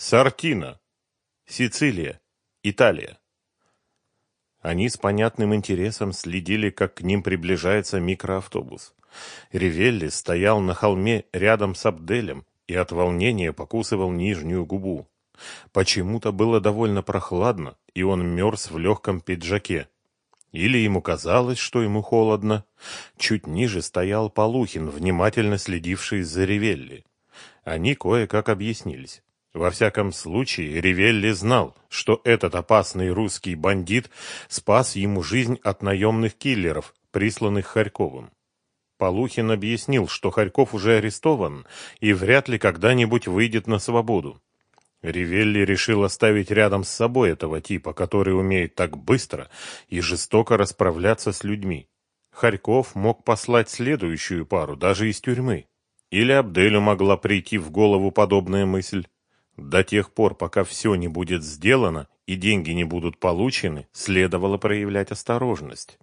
Сартина. Сицилия. Италия. Они с понятным интересом следили, как к ним приближается микроавтобус. Ревелли стоял на холме рядом с Абделем и от волнения покусывал нижнюю губу. Почему-то было довольно прохладно, и он мерз в легком пиджаке. Или ему казалось, что ему холодно. Чуть ниже стоял Полухин, внимательно следивший за Ревелли. Они кое-как объяснились. Во всяком случае, Ревелли знал, что этот опасный русский бандит спас ему жизнь от наемных киллеров, присланных Харьковым. Полухин объяснил, что Харьков уже арестован и вряд ли когда-нибудь выйдет на свободу. Ривелли решил оставить рядом с собой этого типа, который умеет так быстро и жестоко расправляться с людьми. Харьков мог послать следующую пару даже из тюрьмы. Или Абделю могла прийти в голову подобная мысль. До тех пор, пока все не будет сделано и деньги не будут получены, следовало проявлять осторожность.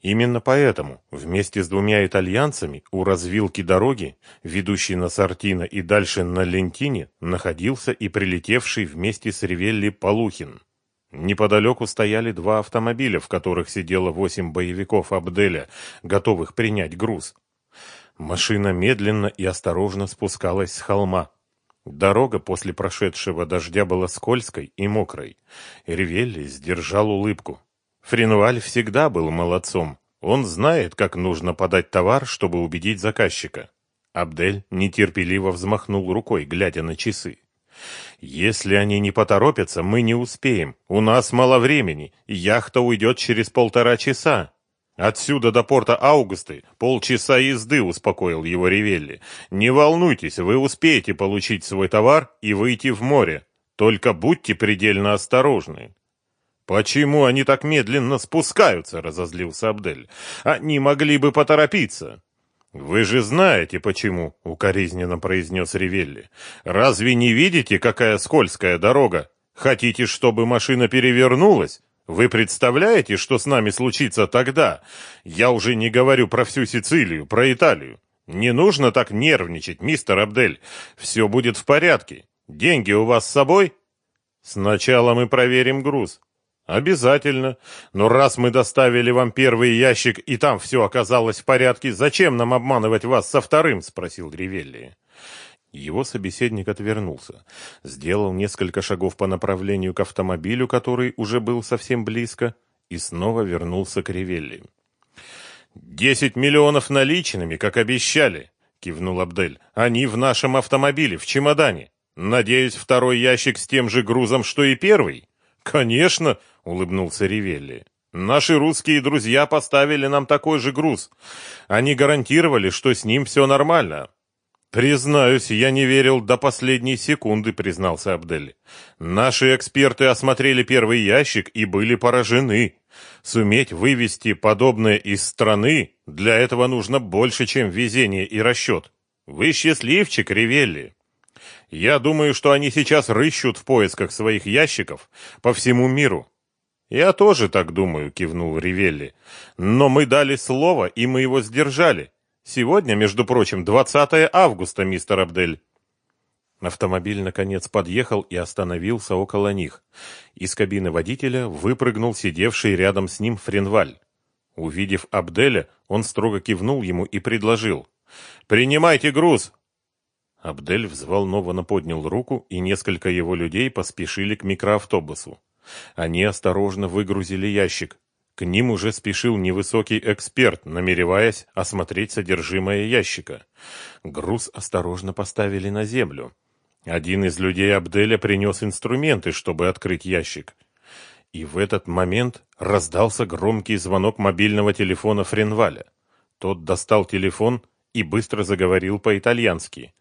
Именно поэтому вместе с двумя итальянцами у развилки дороги, ведущей на Сартино и дальше на Лентине, находился и прилетевший вместе с Ревелли Полухин. Неподалеку стояли два автомобиля, в которых сидело восемь боевиков Абделя, готовых принять груз. Машина медленно и осторожно спускалась с холма. Дорога после прошедшего дождя была скользкой и мокрой. Ревелли сдержал улыбку. Фринваль всегда был молодцом. Он знает, как нужно подать товар, чтобы убедить заказчика. Абдель нетерпеливо взмахнул рукой, глядя на часы. «Если они не поторопятся, мы не успеем. У нас мало времени. Яхта уйдет через полтора часа». «Отсюда до порта Аугусты полчаса езды», — успокоил его Ревелли. «Не волнуйтесь, вы успеете получить свой товар и выйти в море. Только будьте предельно осторожны». «Почему они так медленно спускаются?» — разозлился Абдель. «Они могли бы поторопиться». «Вы же знаете, почему», — укоризненно произнес Ревелли. «Разве не видите, какая скользкая дорога? Хотите, чтобы машина перевернулась? Вы представляете, что с нами случится тогда? Я уже не говорю про всю Сицилию, про Италию. Не нужно так нервничать, мистер Абдель. Все будет в порядке. Деньги у вас с собой? Сначала мы проверим груз. Обязательно. Но раз мы доставили вам первый ящик и там все оказалось в порядке, зачем нам обманывать вас со вторым? спросил Ривелли. Его собеседник отвернулся, сделал несколько шагов по направлению к автомобилю, который уже был совсем близко, и снова вернулся к Ривелли. «Десять миллионов наличными, как обещали!» — кивнул Абдель. «Они в нашем автомобиле, в чемодане. Надеюсь, второй ящик с тем же грузом, что и первый?» «Конечно!» — улыбнулся Ривелли. «Наши русские друзья поставили нам такой же груз. Они гарантировали, что с ним все нормально». «Признаюсь, я не верил до последней секунды», — признался Абдель. «Наши эксперты осмотрели первый ящик и были поражены. Суметь вывести подобное из страны, для этого нужно больше, чем везение и расчет. Вы счастливчик, Ривелли». Я думаю, что они сейчас рыщут в поисках своих ящиков по всему миру. Я тоже так думаю, кивнул Ривелли. Но мы дали слово, и мы его сдержали. Сегодня, между прочим, 20 августа, мистер Абдель. Автомобиль наконец подъехал и остановился около них. Из кабины водителя выпрыгнул сидевший рядом с ним Френваль. Увидев Абделя, он строго кивнул ему и предложил: "Принимайте груз, Абдель взволнованно поднял руку, и несколько его людей поспешили к микроавтобусу. Они осторожно выгрузили ящик. К ним уже спешил невысокий эксперт, намереваясь осмотреть содержимое ящика. Груз осторожно поставили на землю. Один из людей Абделя принес инструменты, чтобы открыть ящик. И в этот момент раздался громкий звонок мобильного телефона Френваля. Тот достал телефон и быстро заговорил по-итальянски.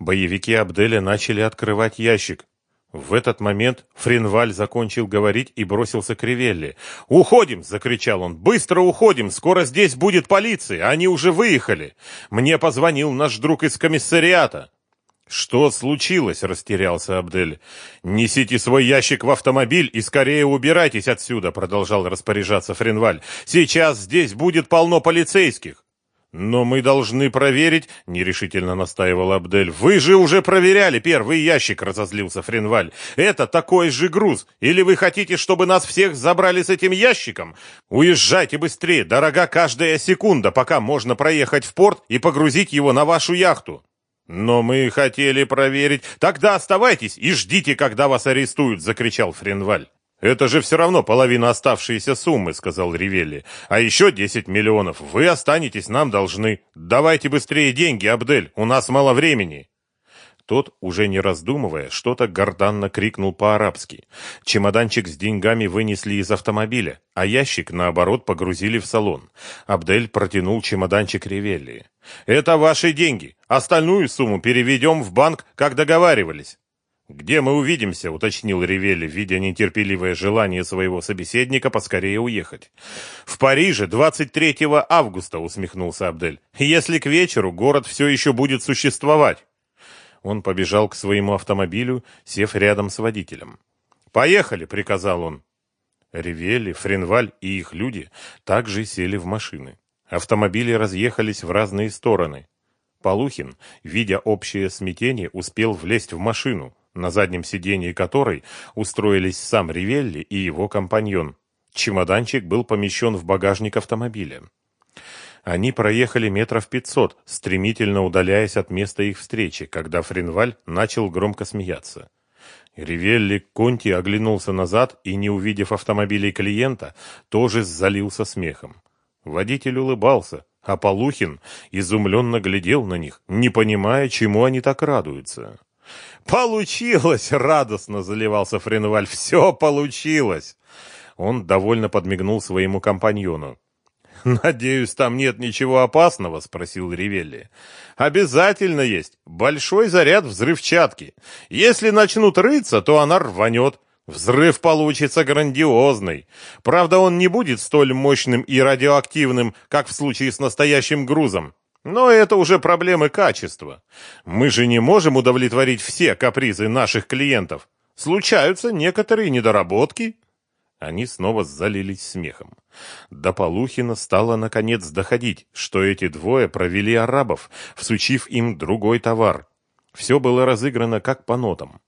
Боевики Абделя начали открывать ящик. В этот момент Фринваль закончил говорить и бросился к Ревелли. «Уходим!» — закричал он. «Быстро уходим! Скоро здесь будет полиция! Они уже выехали! Мне позвонил наш друг из комиссариата!» «Что случилось?» — растерялся Абдель. «Несите свой ящик в автомобиль и скорее убирайтесь отсюда!» — продолжал распоряжаться Фринваль. «Сейчас здесь будет полно полицейских!» «Но мы должны проверить», — нерешительно настаивал Абдель. «Вы же уже проверяли первый ящик», — разозлился Френваль. «Это такой же груз. Или вы хотите, чтобы нас всех забрали с этим ящиком? Уезжайте быстрее, дорога каждая секунда, пока можно проехать в порт и погрузить его на вашу яхту». «Но мы хотели проверить...» «Тогда оставайтесь и ждите, когда вас арестуют», — закричал Френваль. «Это же все равно половина оставшейся суммы», — сказал Ривелли. «А еще десять миллионов. Вы останетесь нам должны. Давайте быстрее деньги, Абдель, у нас мало времени». Тот, уже не раздумывая, что-то горданно крикнул по-арабски. Чемоданчик с деньгами вынесли из автомобиля, а ящик, наоборот, погрузили в салон. Абдель протянул чемоданчик Ривелли. «Это ваши деньги. Остальную сумму переведем в банк, как договаривались». «Где мы увидимся?» — уточнил Ревелли, видя нетерпеливое желание своего собеседника поскорее уехать. «В Париже 23 августа», — усмехнулся Абдель. «Если к вечеру город все еще будет существовать». Он побежал к своему автомобилю, сев рядом с водителем. «Поехали!» — приказал он. Ревели, Френваль и их люди также сели в машины. Автомобили разъехались в разные стороны. Полухин, видя общее смятение, успел влезть в машину на заднем сидении которой устроились сам Ривелли и его компаньон. Чемоданчик был помещен в багажник автомобиля. Они проехали метров пятьсот, стремительно удаляясь от места их встречи, когда Френваль начал громко смеяться. Ривелли Конти оглянулся назад и, не увидев автомобилей клиента, тоже залился смехом. Водитель улыбался, а Полухин изумленно глядел на них, не понимая, чему они так радуются. «Получилось!» — радостно заливался Френваль. «Все получилось!» Он довольно подмигнул своему компаньону. «Надеюсь, там нет ничего опасного?» — спросил Ривелли. «Обязательно есть. Большой заряд взрывчатки. Если начнут рыться, то она рванет. Взрыв получится грандиозный. Правда, он не будет столь мощным и радиоактивным, как в случае с настоящим грузом. Но это уже проблемы качества. Мы же не можем удовлетворить все капризы наших клиентов. Случаются некоторые недоработки. Они снова залились смехом. До Полухина стало наконец доходить, что эти двое провели арабов, всучив им другой товар. Все было разыграно как по нотам.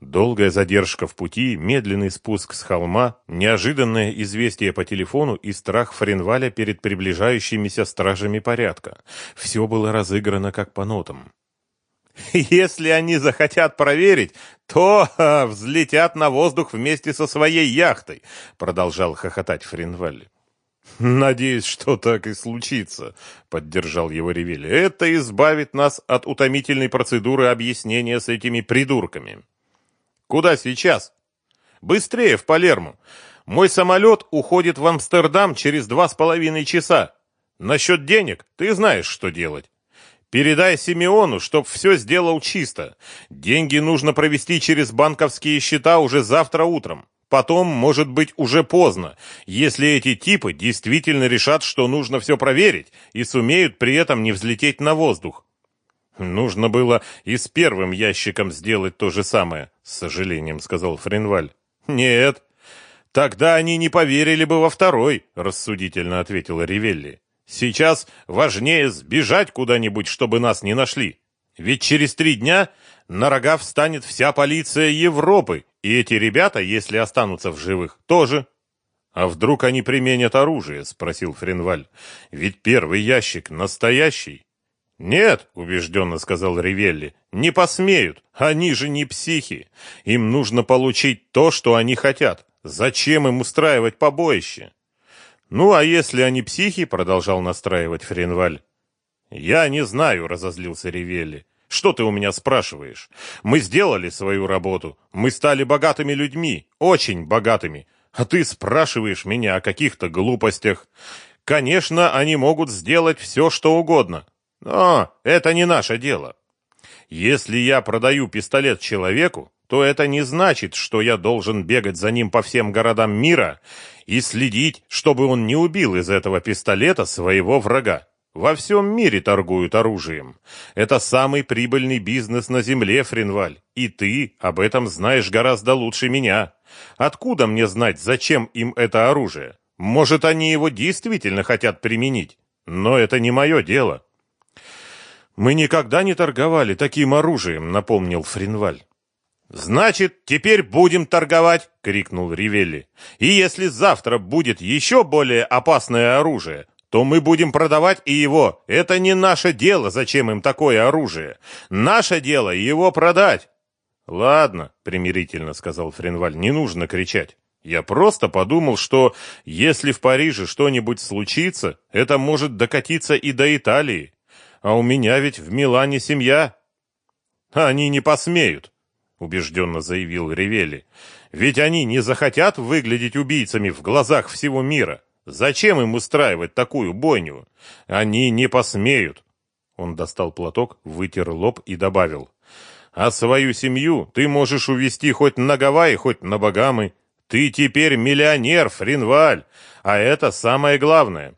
Долгая задержка в пути, медленный спуск с холма, неожиданное известие по телефону и страх Френваля перед приближающимися стражами порядка. Все было разыграно как по нотам. «Если они захотят проверить, то а, взлетят на воздух вместе со своей яхтой», продолжал хохотать Френваль. «Надеюсь, что так и случится», — поддержал его Ревель. «Это избавит нас от утомительной процедуры объяснения с этими придурками». Куда сейчас? Быстрее, в Палермо. Мой самолет уходит в Амстердам через два с половиной часа. Насчет денег ты знаешь, что делать. Передай Симеону, чтоб все сделал чисто. Деньги нужно провести через банковские счета уже завтра утром. Потом, может быть, уже поздно, если эти типы действительно решат, что нужно все проверить и сумеют при этом не взлететь на воздух. Нужно было и с первым ящиком сделать то же самое, с сожалением сказал Френваль. Нет, тогда они не поверили бы во второй, рассудительно ответила Ривелли. Сейчас важнее сбежать куда-нибудь, чтобы нас не нашли. Ведь через три дня на рога встанет вся полиция Европы, и эти ребята, если останутся в живых, тоже. А вдруг они применят оружие, спросил Френваль. Ведь первый ящик настоящий. «Нет», — убежденно сказал Ривелли, — «не посмеют. Они же не психи. Им нужно получить то, что они хотят. Зачем им устраивать побоище?» «Ну, а если они психи?» — продолжал настраивать Френваль. «Я не знаю», — разозлился Ривелли. «Что ты у меня спрашиваешь? Мы сделали свою работу. Мы стали богатыми людьми, очень богатыми. А ты спрашиваешь меня о каких-то глупостях. Конечно, они могут сделать все, что угодно. Но это не наше дело. Если я продаю пистолет человеку, то это не значит, что я должен бегать за ним по всем городам мира и следить, чтобы он не убил из этого пистолета своего врага. Во всем мире торгуют оружием. Это самый прибыльный бизнес на земле, Фринваль. И ты об этом знаешь гораздо лучше меня. Откуда мне знать, зачем им это оружие? Может, они его действительно хотят применить? но это не мое дело. Мы никогда не торговали таким оружием, напомнил Фринваль. Значит, теперь будем торговать, крикнул Ривелли. И если завтра будет еще более опасное оружие, то мы будем продавать и его. Это не наше дело, зачем им такое оружие. Наше дело его продать. Ладно, примирительно сказал Френваль, не нужно кричать. Я просто подумал, что если в Париже что-нибудь случится, это может докатиться и до Италии. А у меня ведь в Милане семья. Они не посмеют, убежденно заявил Ревели. Ведь они не захотят выглядеть убийцами в глазах всего мира. Зачем им устраивать такую бойню? Они не посмеют. Он достал платок, вытер лоб и добавил: "А свою семью ты можешь увезти хоть на Гавайи, хоть на Багамы. Ты теперь миллионер, Фринваль, а это самое главное.